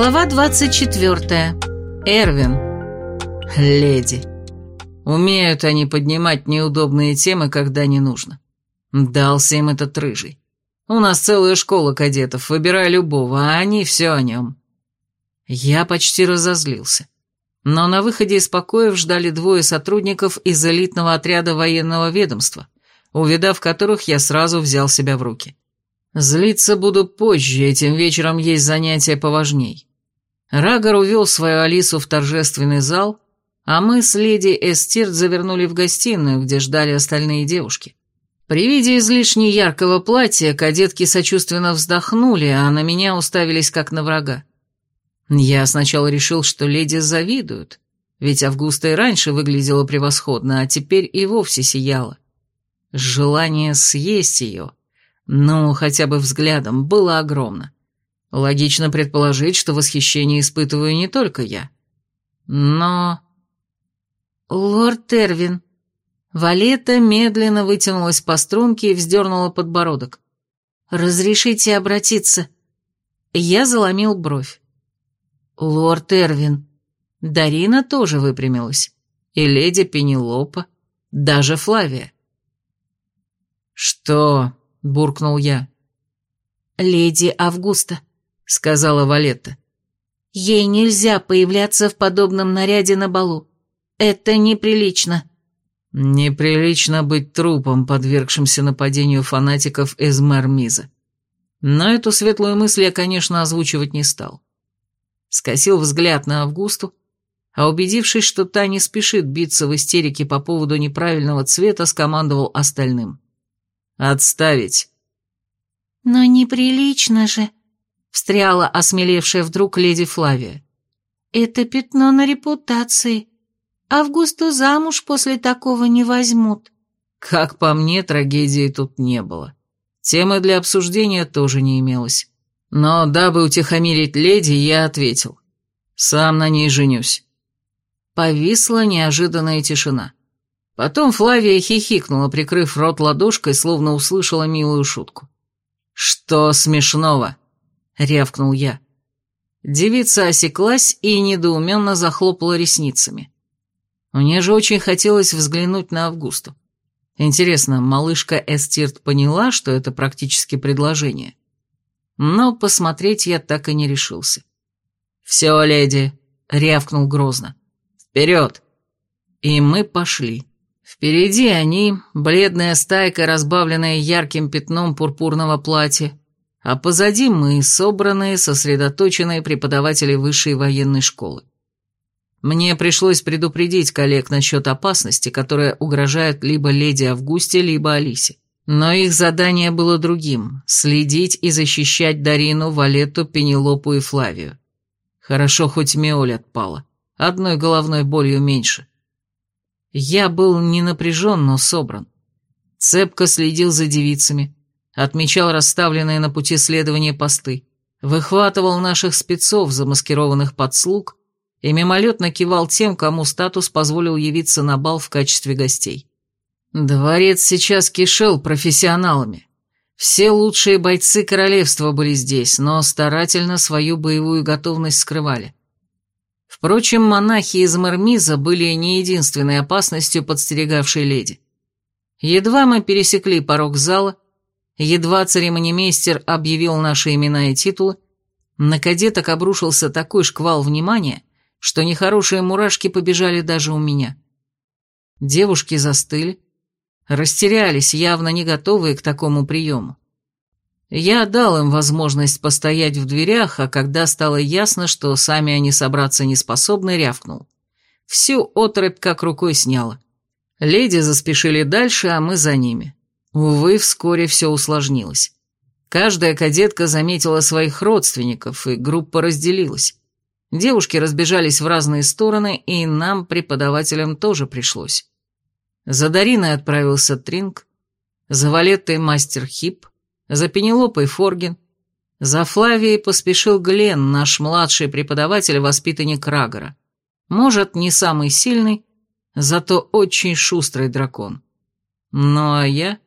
Глава 24. Эрвин. Леди. Умеют они поднимать неудобные темы, когда не нужно. Дался им этот рыжий. У нас целая школа кадетов, выбирай любого, а они все о нем. Я почти разозлился. Но на выходе из покоев ждали двое сотрудников из элитного отряда военного ведомства, увидав которых я сразу взял себя в руки. Злиться буду позже, этим вечером есть занятия поважней. Рагор увел свою Алису в торжественный зал, а мы с леди Эстирт завернули в гостиную, где ждали остальные девушки. При виде излишне яркого платья кадетки сочувственно вздохнули, а на меня уставились как на врага. Я сначала решил, что леди завидуют, ведь Августа и раньше выглядела превосходно, а теперь и вовсе сияла. Желание съесть ее, ну, хотя бы взглядом, было огромно. Логично предположить, что восхищение испытываю не только я. Но... «Лорд Эрвин...» Валета медленно вытянулась по струнке и вздернула подбородок. «Разрешите обратиться?» Я заломил бровь. «Лорд Эрвин...» Дарина тоже выпрямилась. И леди Пенелопа, даже Флавия. «Что?» — буркнул я. «Леди Августа», — сказала Валетта. «Ей нельзя появляться в подобном наряде на балу. Это неприлично». «Неприлично быть трупом, подвергшимся нападению фанатиков из Мармиза». Но эту светлую мысль я, конечно, озвучивать не стал. Скосил взгляд на Августу, а убедившись, что та не спешит биться в истерике по поводу неправильного цвета, скомандовал остальным. «Отставить!» «Но неприлично же!» — встряла осмелевшая вдруг леди Флавия. «Это пятно на репутации. Августу замуж после такого не возьмут». Как по мне, трагедии тут не было. Темы для обсуждения тоже не имелось. Но, дабы утихомирить леди, я ответил. Сам на ней женюсь. Повисла неожиданная тишина. Потом Флавия хихикнула, прикрыв рот ладошкой, словно услышала милую шутку. «Что смешного?» — рявкнул я. Девица осеклась и недоуменно захлопала ресницами. Мне же очень хотелось взглянуть на Августу. Интересно, малышка Эстирт поняла, что это практически предложение? Но посмотреть я так и не решился. «Все, леди!» — рявкнул грозно. «Вперед!» И мы пошли. Впереди они, бледная стайка, разбавленная ярким пятном пурпурного платья, а позади мы, собранные, сосредоточенные преподаватели высшей военной школы. Мне пришлось предупредить коллег насчет опасности, которая угрожает либо леди Августе, либо Алисе. Но их задание было другим – следить и защищать Дарину, Валетту, Пенелопу и Флавию. Хорошо, хоть Меоль отпала. Одной головной болью меньше. Я был не напряжен, но собран. Цепко следил за девицами, отмечал расставленные на пути следования посты, выхватывал наших спецов, замаскированных под слуг, и мимолетно кивал тем, кому статус позволил явиться на бал в качестве гостей. Дворец сейчас кишел профессионалами. Все лучшие бойцы королевства были здесь, но старательно свою боевую готовность скрывали. Впрочем, монахи из Мармиза были не единственной опасностью, подстерегавшей леди. Едва мы пересекли порог зала, едва церемонимейстер объявил наши имена и титулы, на кадеток обрушился такой шквал внимания, что нехорошие мурашки побежали даже у меня. Девушки застыли, растерялись, явно не готовые к такому приему. Я дал им возможность постоять в дверях, а когда стало ясно, что сами они собраться не способны, рявкнул. Всю отрыбь как рукой сняла. Леди заспешили дальше, а мы за ними. Увы, вскоре все усложнилось. Каждая кадетка заметила своих родственников, и группа разделилась. Девушки разбежались в разные стороны, и нам, преподавателям, тоже пришлось. За Дариной отправился Тринг, за Валеттой мастер Хип, за Пенелопой Форгин. За Флавией поспешил Глен, наш младший преподаватель, воспитанник Рагора. Может, не самый сильный, зато очень шустрый дракон. Ну а я...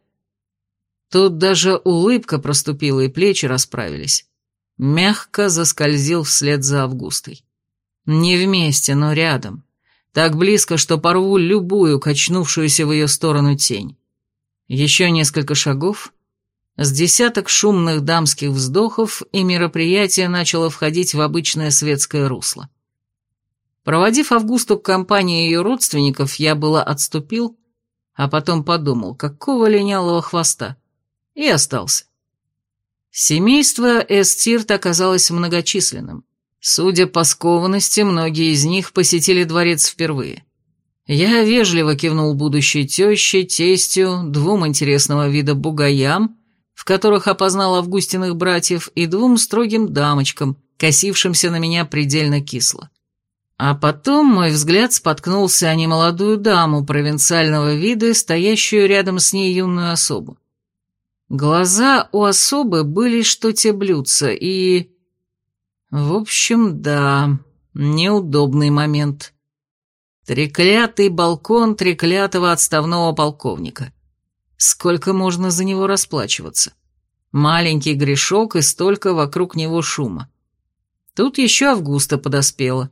Тут даже улыбка проступила, и плечи расправились. мягко заскользил вслед за Августой. Не вместе, но рядом. Так близко, что порву любую качнувшуюся в ее сторону тень. Еще несколько шагов, с десяток шумных дамских вздохов, и мероприятие начало входить в обычное светское русло. Проводив Августу к компании ее родственников, я было отступил, а потом подумал, какого линялого хвоста, и остался. Семейство Эстирт оказалось многочисленным. Судя по скованности, многие из них посетили дворец впервые. Я вежливо кивнул будущей теще, тестю, двум интересного вида бугаям, в которых опознал Августиных братьев, и двум строгим дамочкам, косившимся на меня предельно кисло. А потом мой взгляд споткнулся о немолодую даму провинциального вида, стоящую рядом с ней юную особу. Глаза у особы были что те блюдца, и... В общем, да, неудобный момент. Треклятый балкон треклятого отставного полковника. Сколько можно за него расплачиваться? Маленький грешок и столько вокруг него шума. Тут еще Августа подоспела.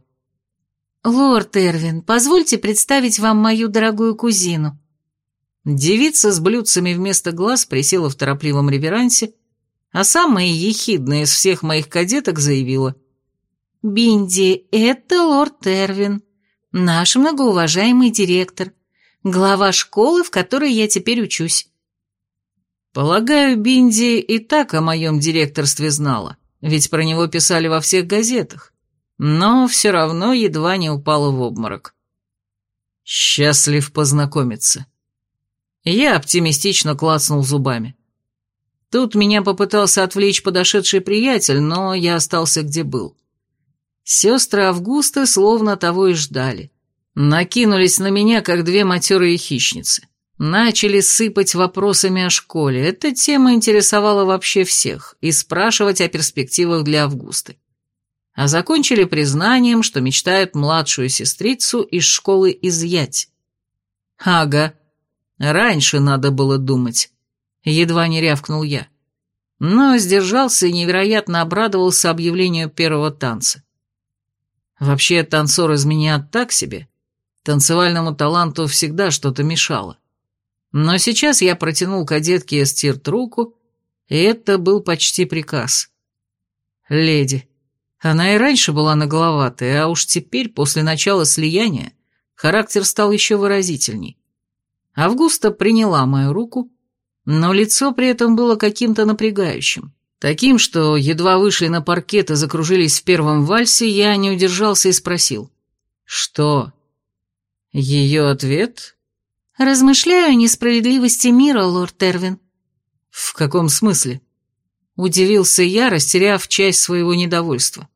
«Лорд Эрвин, позвольте представить вам мою дорогую кузину». Девица с блюдцами вместо глаз присела в торопливом реверансе а самая ехидная из всех моих кадеток заявила. «Бинди, это лорд Эрвин, наш многоуважаемый директор, глава школы, в которой я теперь учусь». Полагаю, Бинди и так о моем директорстве знала, ведь про него писали во всех газетах, но все равно едва не упала в обморок. Счастлив познакомиться. Я оптимистично клацнул зубами. Тут меня попытался отвлечь подошедший приятель, но я остался где был. Сестры Августы словно того и ждали. Накинулись на меня, как две матерые хищницы. Начали сыпать вопросами о школе. Эта тема интересовала вообще всех, и спрашивать о перспективах для Августы. А закончили признанием, что мечтают младшую сестрицу из школы изъять. Ага, раньше надо было думать. Едва не рявкнул я. Но сдержался и невероятно обрадовался объявлению первого танца. Вообще, танцор из меня так себе. Танцевальному таланту всегда что-то мешало. Но сейчас я протянул кадетке Эстирт руку, и это был почти приказ. Леди. Она и раньше была нагловатой, а уж теперь, после начала слияния, характер стал еще выразительней. Августа приняла мою руку, но лицо при этом было каким-то напрягающим. Таким, что едва вышли на паркет и закружились в первом вальсе, я не удержался и спросил. «Что?» Ее ответ? «Размышляю о несправедливости мира, лорд Эрвин». «В каком смысле?» Удивился я, растеряв часть своего недовольства.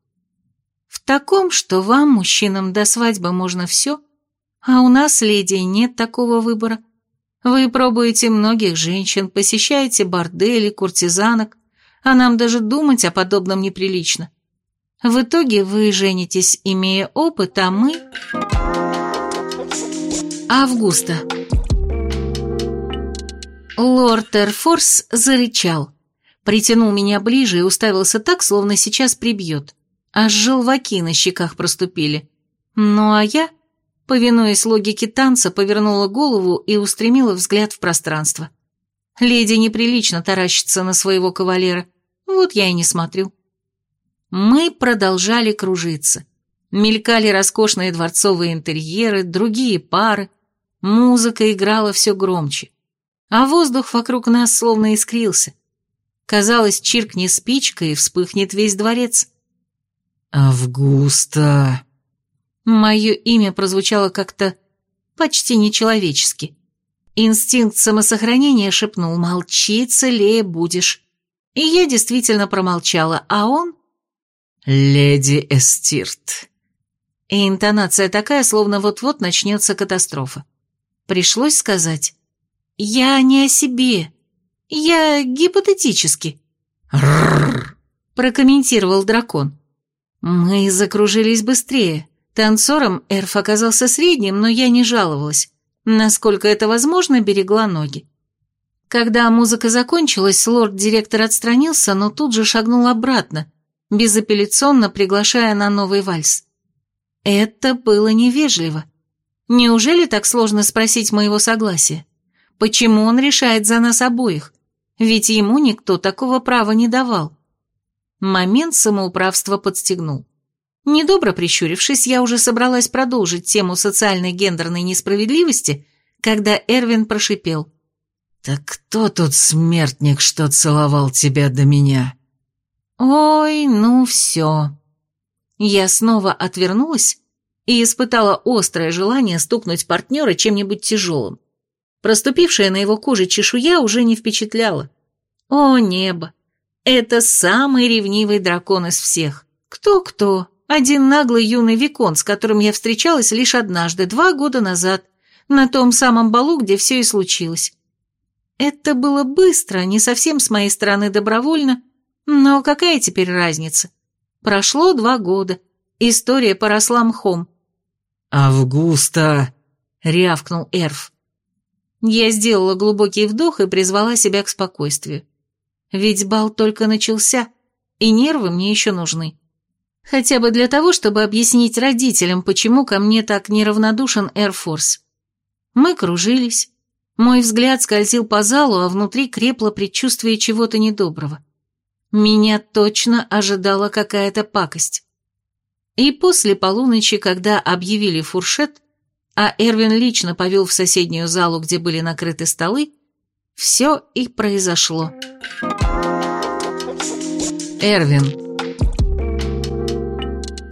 «В таком, что вам, мужчинам, до свадьбы можно все, а у нас, леди, нет такого выбора». Вы пробуете многих женщин, посещаете бордели, куртизанок, а нам даже думать о подобном неприлично. В итоге вы женитесь, имея опыт, а мы... Августа. Лорд Эрфорс зарычал, притянул меня ближе и уставился так, словно сейчас прибьет. Аж желваки на щеках проступили. Ну а я повинуясь логике танца, повернула голову и устремила взгляд в пространство. Леди неприлично таращится на своего кавалера, вот я и не смотрю. Мы продолжали кружиться. Мелькали роскошные дворцовые интерьеры, другие пары. Музыка играла все громче. А воздух вокруг нас словно искрился. Казалось, чиркни спичка и вспыхнет весь дворец. «Августа!» Мое имя прозвучало как-то почти нечеловечески. Инстинкт самосохранения шепнул «Молчи, целее будешь». И я действительно промолчала, а он... «Леди Эстирт». И интонация такая, словно вот-вот начнется катастрофа. Пришлось сказать «Я не о себе, я гипотетически». «Рррр», прокомментировал дракон. Мы закружились быстрее. Танцором Эрф оказался средним, но я не жаловалась. Насколько это возможно, берегла ноги. Когда музыка закончилась, лорд-директор отстранился, но тут же шагнул обратно, безапелляционно приглашая на новый вальс. Это было невежливо. Неужели так сложно спросить моего согласия? Почему он решает за нас обоих? Ведь ему никто такого права не давал. Момент самоуправства подстегнул. Недобро прищурившись, я уже собралась продолжить тему социальной гендерной несправедливости, когда Эрвин прошипел. «Так кто тут смертник, что целовал тебя до меня?» «Ой, ну все». Я снова отвернулась и испытала острое желание стукнуть партнера чем-нибудь тяжелым. Проступившая на его коже чешуя уже не впечатляла. О, небо! Это самый ревнивый дракон из всех. Кто-кто? Один наглый юный викон, с которым я встречалась лишь однажды, два года назад, на том самом балу, где все и случилось. Это было быстро, не совсем с моей стороны добровольно, но какая теперь разница? Прошло два года, история поросла мхом. «Августа!» — рявкнул Эрф. Я сделала глубокий вдох и призвала себя к спокойствию. Ведь бал только начался, и нервы мне еще нужны. Хотя бы для того, чтобы объяснить родителям, почему ко мне так неравнодушен Эрфорс. Мы кружились, мой взгляд скользил по залу, а внутри крепло предчувствие чего-то недоброго. Меня точно ожидала какая-то пакость. И после полуночи, когда объявили фуршет, а Эрвин лично повел в соседнюю залу, где были накрыты столы, все и произошло. Эрвин.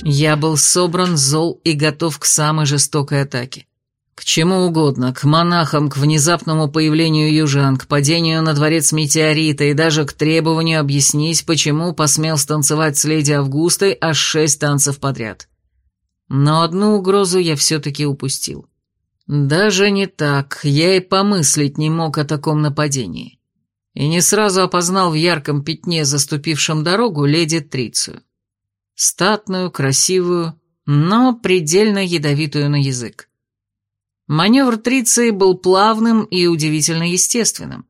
Я был собран, зол и готов к самой жестокой атаке. К чему угодно, к монахам, к внезапному появлению южан, к падению на дворец метеорита и даже к требованию объяснить, почему посмел станцевать с леди Августой аж шесть танцев подряд. Но одну угрозу я все-таки упустил. Даже не так, я и помыслить не мог о таком нападении. И не сразу опознал в ярком пятне, заступившем дорогу, леди Трицию. Статную, красивую, но предельно ядовитую на язык. Маневр Триции был плавным и удивительно естественным.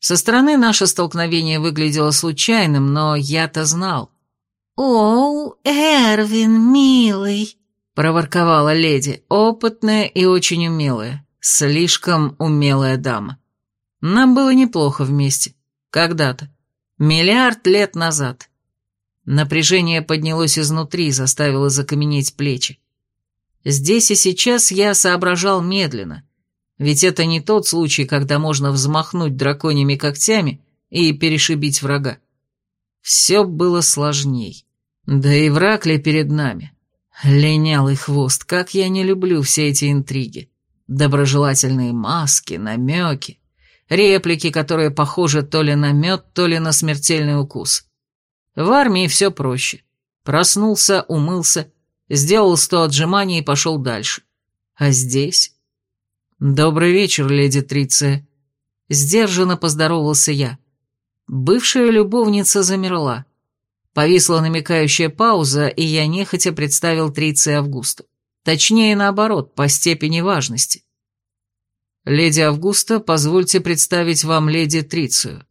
Со стороны наше столкновение выглядело случайным, но я-то знал. «О, Эрвин, милый!» — проворковала леди, опытная и очень умелая, слишком умелая дама. Нам было неплохо вместе, когда-то, миллиард лет назад. Напряжение поднялось изнутри, заставило закаменеть плечи. Здесь и сейчас я соображал медленно, ведь это не тот случай, когда можно взмахнуть драконьими когтями и перешибить врага. Все было сложней. Да и враг ли перед нами? Линялый хвост, как я не люблю все эти интриги. Доброжелательные маски, намеки, реплики, которые похожи то ли на мед, то ли на смертельный укус. В армии все проще. Проснулся, умылся, сделал сто отжиманий и пошел дальше. А здесь? Добрый вечер, леди Триция. Сдержанно поздоровался я. Бывшая любовница замерла. Повисла намекающая пауза, и я нехотя представил Триция Августу. Точнее, наоборот, по степени важности. «Леди Августа, позвольте представить вам леди Трицию.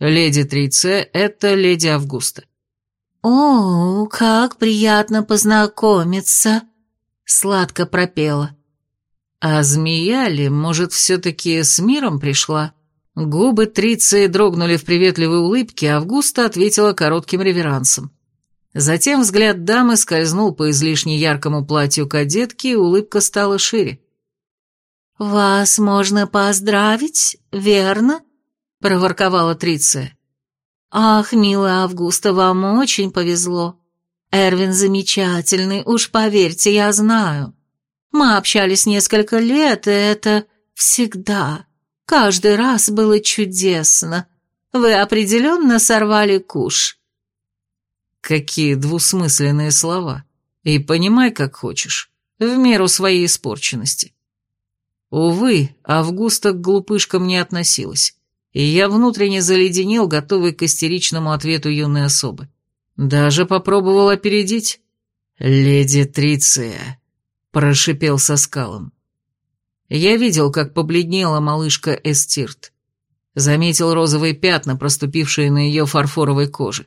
Леди Триция — это леди Августа. «О, как приятно познакомиться!» — сладко пропела. «А змея ли, может, все-таки с миром пришла?» Губы Триции дрогнули в приветливой улыбке, а Августа ответила коротким реверансом. Затем взгляд дамы скользнул по излишне яркому платью кадетки, и улыбка стала шире. «Вас можно поздравить, верно?» — проворковала Триция. «Ах, милая Августа, вам очень повезло. Эрвин замечательный, уж поверьте, я знаю. Мы общались несколько лет, и это всегда, каждый раз было чудесно. Вы определенно сорвали куш». Какие двусмысленные слова. И понимай, как хочешь, в меру своей испорченности. Увы, Августа к глупышкам не относилась и я внутренне заледенел, готовый к истеричному ответу юной особы. Даже попробовал опередить. «Леди Триция», — прошипел со скалом. Я видел, как побледнела малышка Эстирт. Заметил розовые пятна, проступившие на ее фарфоровой коже.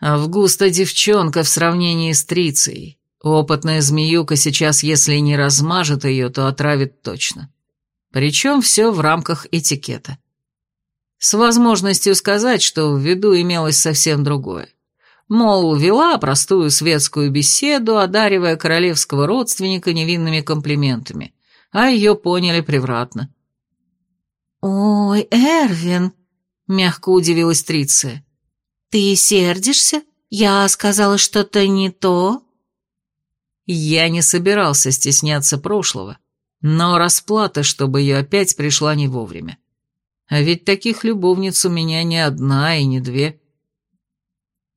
Августа девчонка в сравнении с Трицией. Опытная змеюка сейчас, если не размажет ее, то отравит точно. Причем все в рамках этикета. С возможностью сказать, что в виду имелось совсем другое. Мол, вела простую светскую беседу, одаривая королевского родственника невинными комплиментами, а ее поняли превратно. «Ой, Эрвин!» — мягко удивилась Триция. «Ты сердишься? Я сказала что-то не то?» Я не собирался стесняться прошлого, но расплата, чтобы ее опять пришла не вовремя. А ведь таких любовниц у меня не одна и не две.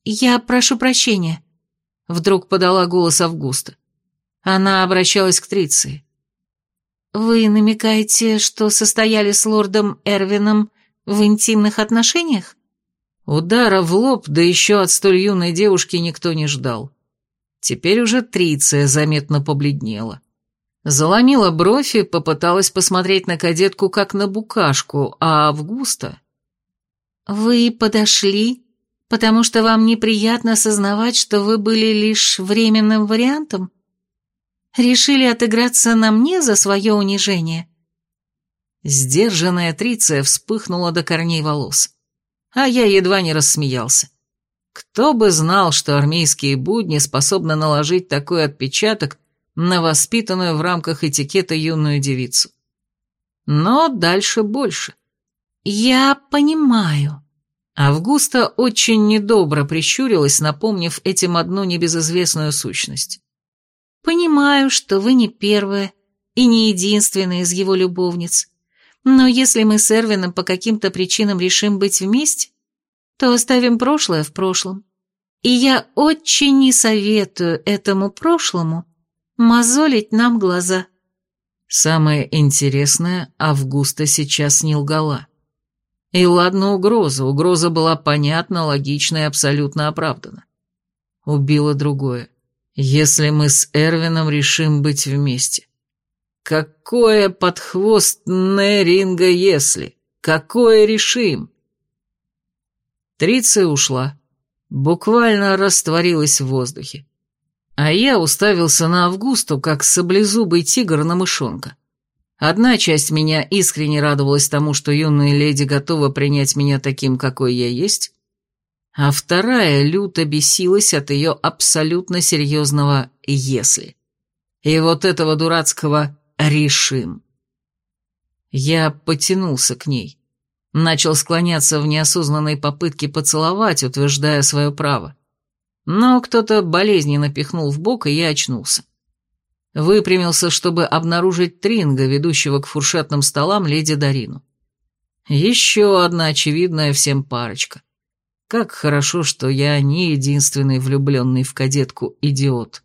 «Я прошу прощения», — вдруг подала голос Августа. Она обращалась к Триции. «Вы намекаете, что состояли с лордом Эрвином в интимных отношениях?» Удара в лоб, да еще от столь юной девушки никто не ждал. Теперь уже Триция заметно побледнела. Заломила бровь и попыталась посмотреть на кадетку как на букашку, а Августа... «Вы подошли, потому что вам неприятно осознавать, что вы были лишь временным вариантом? Решили отыграться на мне за свое унижение?» Сдержанная Триция вспыхнула до корней волос, а я едва не рассмеялся. Кто бы знал, что армейские будни способны наложить такой отпечаток на воспитанную в рамках этикета юную девицу. Но дальше больше. «Я понимаю». Августа очень недобро прищурилась, напомнив этим одну небезызвестную сущность. «Понимаю, что вы не первая и не единственная из его любовниц, но если мы с Эрвином по каким-то причинам решим быть вместе, то оставим прошлое в прошлом. И я очень не советую этому прошлому мозолить нам глаза. Самое интересное, Августа сейчас не лгала. И ладно угроза, угроза была понятна, логична и абсолютно оправдана. Убило другое. Если мы с Эрвином решим быть вместе. Какое под хвост Неринга если? Какое решим? Триция ушла. Буквально растворилась в воздухе. А я уставился на Августу, как саблезубый тигр на мышонка. Одна часть меня искренне радовалась тому, что юная леди готова принять меня таким, какой я есть, а вторая люто бесилась от ее абсолютно серьезного «если». И вот этого дурацкого «решим». Я потянулся к ней. Начал склоняться в неосознанной попытке поцеловать, утверждая свое право. Но кто-то болезненно пихнул в бок, и я очнулся. Выпрямился, чтобы обнаружить Тринга, ведущего к фуршетным столам леди Дарину. Еще одна очевидная всем парочка. Как хорошо, что я не единственный влюбленный в кадетку идиот.